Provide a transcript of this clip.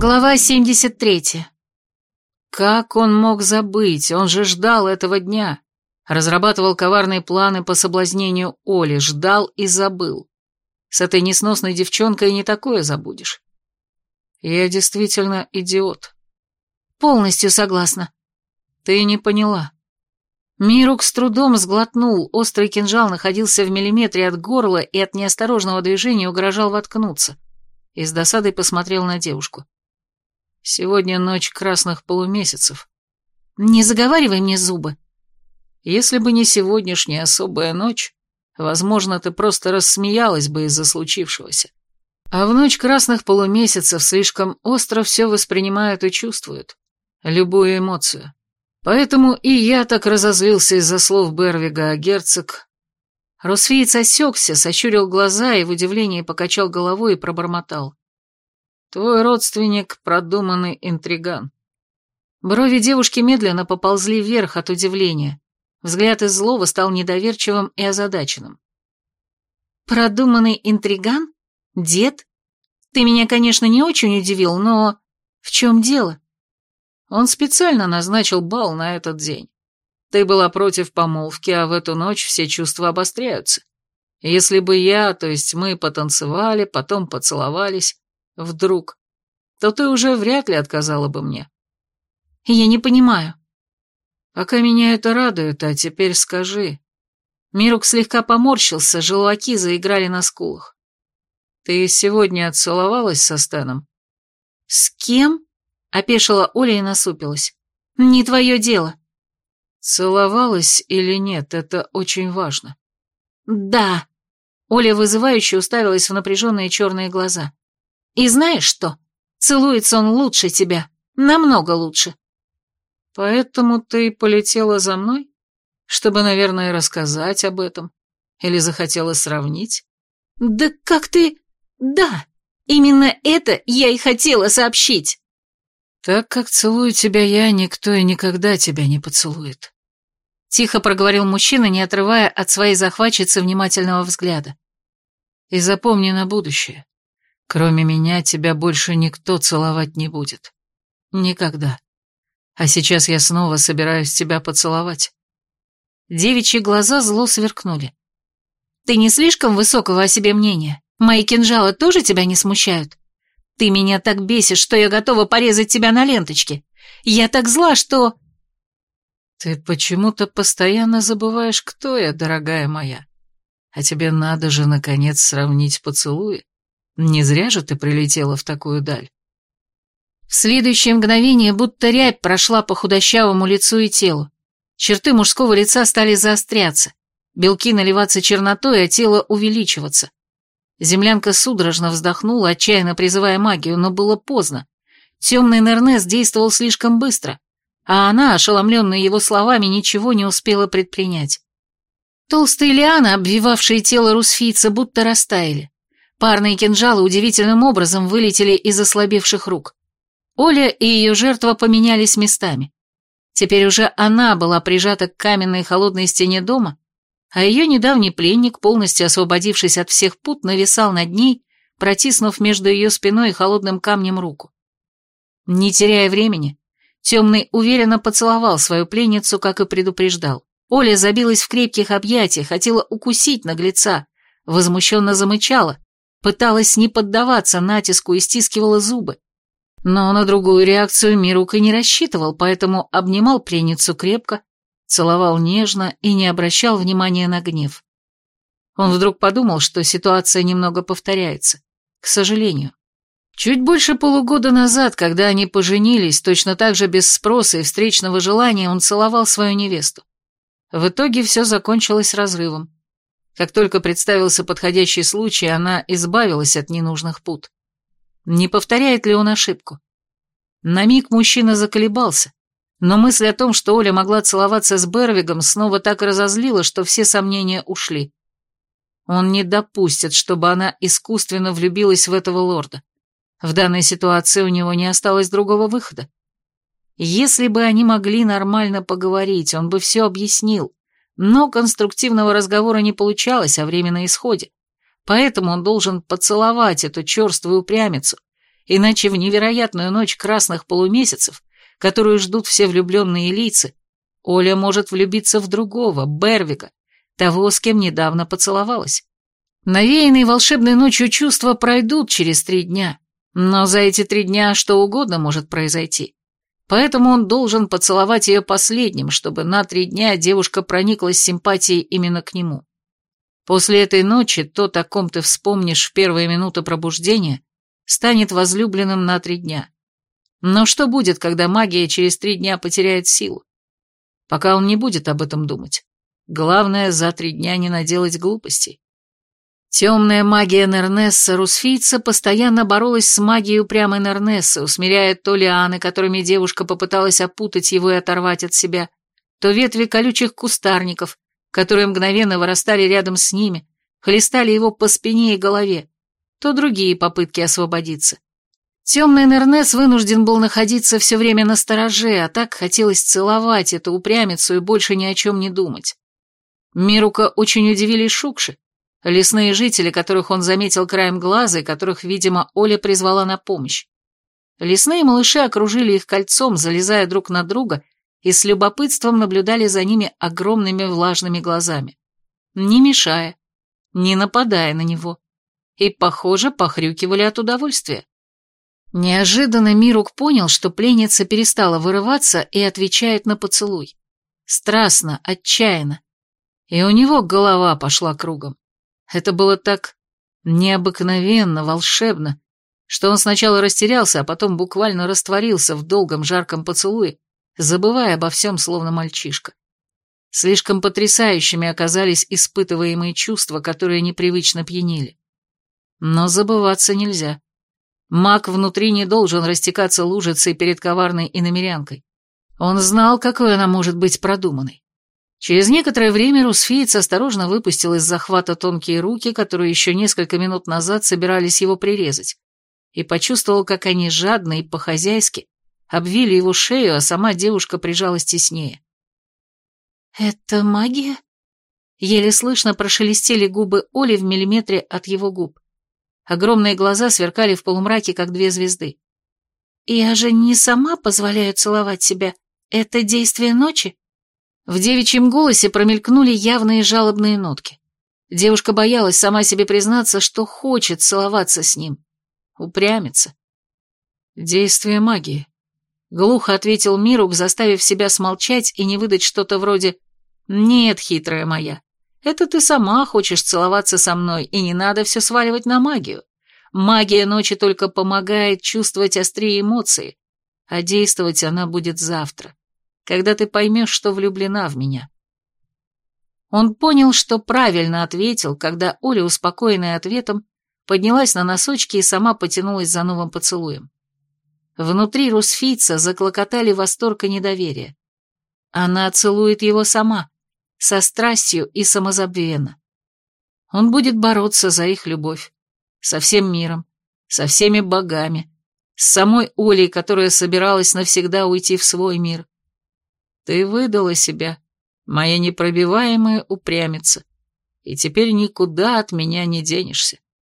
Глава 73. Как он мог забыть? Он же ждал этого дня. Разрабатывал коварные планы по соблазнению Оли, ждал и забыл. С этой несносной девчонкой не такое забудешь. Я действительно идиот. Полностью согласна. Ты не поняла. Мирук с трудом сглотнул, острый кинжал находился в миллиметре от горла и от неосторожного движения угрожал воткнуться. И с досадой посмотрел на девушку. Сегодня ночь красных полумесяцев. Не заговаривай мне зубы. Если бы не сегодняшняя особая ночь, возможно, ты просто рассмеялась бы из-за случившегося. А в ночь красных полумесяцев слишком остро все воспринимают и чувствуют. Любую эмоцию. Поэтому и я так разозлился из-за слов Бервига, а герцог... Русфиец осекся, сощурил глаза и в удивлении покачал головой и пробормотал. Твой родственник — продуманный интриган. Брови девушки медленно поползли вверх от удивления. Взгляд из злого стал недоверчивым и озадаченным. «Продуманный интриган? Дед? Ты меня, конечно, не очень удивил, но... В чем дело?» Он специально назначил бал на этот день. Ты была против помолвки, а в эту ночь все чувства обостряются. Если бы я, то есть мы потанцевали, потом поцеловались, вдруг, то ты уже вряд ли отказала бы мне. Я не понимаю. Пока меня это радует, а теперь скажи. Мирук слегка поморщился, желваки заиграли на скулах. Ты сегодня отцеловалась со Стэном? С кем? Опешила Оля и насупилась. Не твое дело. Целовалась или нет, это очень важно. Да. Оля вызывающе уставилась в напряженные черные глаза. И знаешь что? Целуется он лучше тебя. Намного лучше. Поэтому ты полетела за мной? Чтобы, наверное, рассказать об этом? Или захотела сравнить? Да как ты... Да, именно это я и хотела сообщить. Так как целую тебя я, никто и никогда тебя не поцелует. Тихо проговорил мужчина, не отрывая от своей захватчицы внимательного взгляда. И запомни на будущее. Кроме меня тебя больше никто целовать не будет. Никогда. А сейчас я снова собираюсь тебя поцеловать. Девичьи глаза зло сверкнули. Ты не слишком высокого о себе мнения? Мои кинжалы тоже тебя не смущают? Ты меня так бесишь, что я готова порезать тебя на ленточке. Я так зла, что... Ты почему-то постоянно забываешь, кто я, дорогая моя. А тебе надо же, наконец, сравнить поцелуи. Не зря же ты прилетела в такую даль. В следующее мгновение будто рябь прошла по худощавому лицу и телу. Черты мужского лица стали заостряться, белки наливаться чернотой, а тело увеличиваться. Землянка судорожно вздохнула, отчаянно призывая магию, но было поздно. Темный Нернес действовал слишком быстро, а она, ошеломленная его словами, ничего не успела предпринять. Толстые лианы, обвивавшие тело русфийца, будто растаяли. Парные кинжалы удивительным образом вылетели из ослабевших рук. Оля и ее жертва поменялись местами. Теперь уже она была прижата к каменной холодной стене дома, а ее недавний пленник, полностью освободившись от всех пут, нависал над ней, протиснув между ее спиной и холодным камнем руку. Не теряя времени, Темный уверенно поцеловал свою пленницу, как и предупреждал. Оля забилась в крепких объятиях, хотела укусить наглеца, возмущенно замычала, Пыталась не поддаваться натиску и стискивала зубы. Но на другую реакцию Мирук и не рассчитывал, поэтому обнимал пленницу крепко, целовал нежно и не обращал внимания на гнев. Он вдруг подумал, что ситуация немного повторяется. К сожалению. Чуть больше полугода назад, когда они поженились, точно так же без спроса и встречного желания, он целовал свою невесту. В итоге все закончилось разрывом. Как только представился подходящий случай, она избавилась от ненужных пут. Не повторяет ли он ошибку? На миг мужчина заколебался, но мысль о том, что Оля могла целоваться с Бервигом, снова так разозлила, что все сомнения ушли. Он не допустит, чтобы она искусственно влюбилась в этого лорда. В данной ситуации у него не осталось другого выхода. Если бы они могли нормально поговорить, он бы все объяснил, но конструктивного разговора не получалось, а время на исходе. Поэтому он должен поцеловать эту черствую упрямицу, иначе в невероятную ночь красных полумесяцев, которую ждут все влюбленные лица, Оля может влюбиться в другого, Бервика, того, с кем недавно поцеловалась. Навеянные волшебной ночью чувства пройдут через три дня, но за эти три дня что угодно может произойти. Поэтому он должен поцеловать ее последним, чтобы на три дня девушка прониклась симпатией именно к нему. После этой ночи тот, о ком ты вспомнишь в первые минуты пробуждения, станет возлюбленным на три дня. Но что будет, когда магия через три дня потеряет силу? Пока он не будет об этом думать. Главное, за три дня не наделать глупостей. Темная магия Нернесса Русфийца постоянно боролась с магией упрямой Нернессы, усмиряя то лианы, которыми девушка попыталась опутать его и оторвать от себя, то ветви колючих кустарников, которые мгновенно вырастали рядом с ними, хлестали его по спине и голове, то другие попытки освободиться. Темный Нернес вынужден был находиться все время на стороже, а так хотелось целовать эту упрямицу и больше ни о чем не думать. Мирука очень удивили Шукши, Лесные жители, которых он заметил краем глаза и которых, видимо, Оля призвала на помощь. Лесные малыши окружили их кольцом, залезая друг на друга, и с любопытством наблюдали за ними огромными влажными глазами. Не мешая, не нападая на него. И, похоже, похрюкивали от удовольствия. Неожиданно Мирук понял, что пленница перестала вырываться и отвечает на поцелуй. Страстно, отчаянно. И у него голова пошла кругом. Это было так необыкновенно, волшебно, что он сначала растерялся, а потом буквально растворился в долгом жарком поцелуе, забывая обо всем, словно мальчишка. Слишком потрясающими оказались испытываемые чувства, которые непривычно пьянили. Но забываться нельзя. Маг внутри не должен растекаться лужицей перед коварной иномерянкой. Он знал, какой она может быть продуманной. Через некоторое время Русфиец осторожно выпустил из захвата тонкие руки, которые еще несколько минут назад собирались его прирезать, и почувствовал, как они жадно и по-хозяйски обвили его шею, а сама девушка прижалась теснее. «Это магия?» Еле слышно прошелестели губы Оли в миллиметре от его губ. Огромные глаза сверкали в полумраке, как две звезды. «Я же не сама позволяю целовать себя. Это действие ночи?» В девичьем голосе промелькнули явные жалобные нотки. Девушка боялась сама себе признаться, что хочет целоваться с ним. Упрямиться. Действие магии. Глухо ответил Мирук, заставив себя смолчать и не выдать что-то вроде «Нет, хитрая моя, это ты сама хочешь целоваться со мной, и не надо все сваливать на магию. Магия ночи только помогает чувствовать острее эмоции, а действовать она будет завтра когда ты поймешь, что влюблена в меня». Он понял, что правильно ответил, когда Оля, успокоенная ответом, поднялась на носочки и сама потянулась за новым поцелуем. Внутри русфийца заклокотали восторг и недоверие. Она целует его сама, со страстью и самозабвенно. Он будет бороться за их любовь, со всем миром, со всеми богами, с самой Олей, которая собиралась навсегда уйти в свой мир, ты выдала себя, моя непробиваемая упрямица, и теперь никуда от меня не денешься.